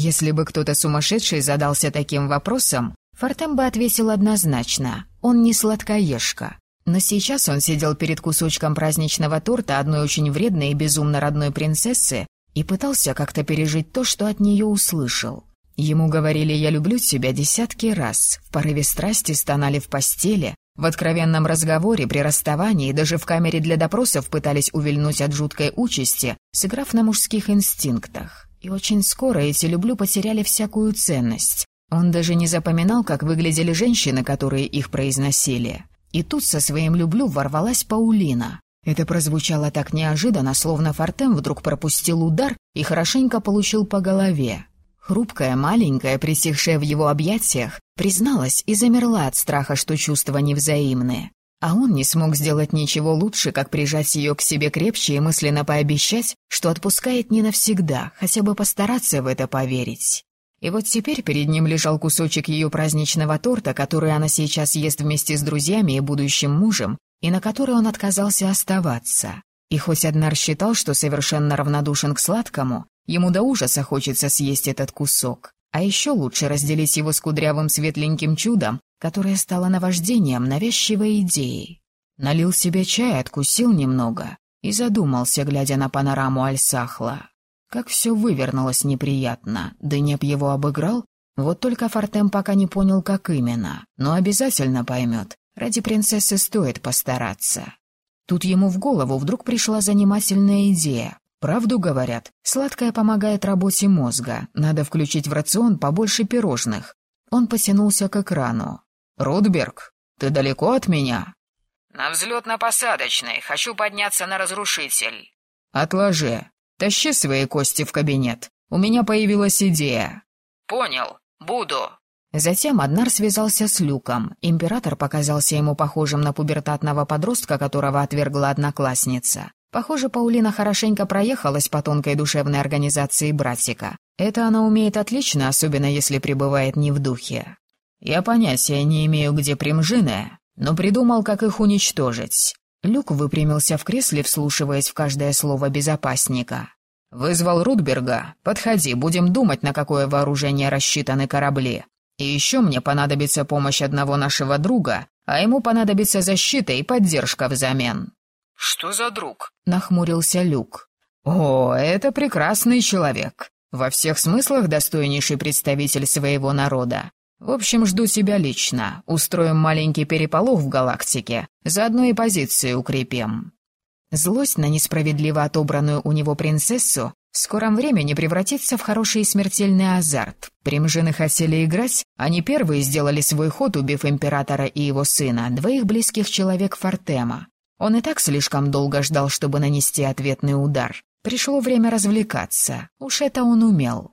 Если бы кто-то сумасшедший задался таким вопросом, Фортем бы ответил однозначно. Он не сладкоежка. Но сейчас он сидел перед кусочком праздничного торта одной очень вредной и безумно родной принцессы и пытался как-то пережить то, что от нее услышал. Ему говорили «я люблю тебя» десятки раз, в порыве страсти стонали в постели, в откровенном разговоре, при расставании, даже в камере для допросов пытались увильнуть от жуткой участи, сыграв на мужских инстинктах. И очень скоро эти «люблю» потеряли всякую ценность. Он даже не запоминал, как выглядели женщины, которые их произносили. И тут со своим «люблю» ворвалась Паулина. Это прозвучало так неожиданно, словно Фортем вдруг пропустил удар и хорошенько получил по голове. Хрупкая, маленькая, присевшая в его объятиях, призналась и замерла от страха, что чувства невзаимные. А он не смог сделать ничего лучше, как прижать ее к себе крепче и мысленно пообещать, что отпускает не навсегда, хотя бы постараться в это поверить. И вот теперь перед ним лежал кусочек ее праздничного торта, который она сейчас ест вместе с друзьями и будущим мужем, и на который он отказался оставаться. И хоть Аднар считал, что совершенно равнодушен к сладкому, ему до ужаса хочется съесть этот кусок. А еще лучше разделить его с кудрявым светленьким чудом, которое стало наваждением навязчивой идеей. Налил себе чай, откусил немного и задумался, глядя на панораму Альсахла. Как все вывернулось неприятно, Дынеп его обыграл, вот только Фортем пока не понял, как именно, но обязательно поймет. Ради принцессы стоит постараться. Тут ему в голову вдруг пришла занимательная идея. Правду говорят, сладкое помогает работе мозга, надо включить в рацион побольше пирожных. Он потянулся к экрану. «Рудберг, ты далеко от меня?» «На взлетно-посадочной, хочу подняться на разрушитель». «Отложи. Тащи свои кости в кабинет. У меня появилась идея». «Понял, буду». Затем Аднар связался с Люком. Император показался ему похожим на пубертатного подростка, которого отвергла одноклассница. Похоже, Паулина хорошенько проехалась по тонкой душевной организации братика. Это она умеет отлично, особенно если пребывает не в духе. Я понятия не имею, где примжины, но придумал, как их уничтожить. Люк выпрямился в кресле, вслушиваясь в каждое слово безопасника. «Вызвал Рудберга. Подходи, будем думать, на какое вооружение рассчитаны корабли. И еще мне понадобится помощь одного нашего друга, а ему понадобится защита и поддержка взамен. «Что за друг?» — нахмурился Люк. «О, это прекрасный человек. Во всех смыслах достойнейший представитель своего народа. В общем, жду тебя лично. Устроим маленький переполох в галактике. Заодно и позиции укрепим». Злость на несправедливо отобранную у него принцессу в скором времени превратится в хороший смертельный азарт. Примжины хотели играть, они первые сделали свой ход, убив императора и его сына, двоих близких человек Фортема. Он и так слишком долго ждал, чтобы нанести ответный удар. Пришло время развлекаться. Уж это он умел.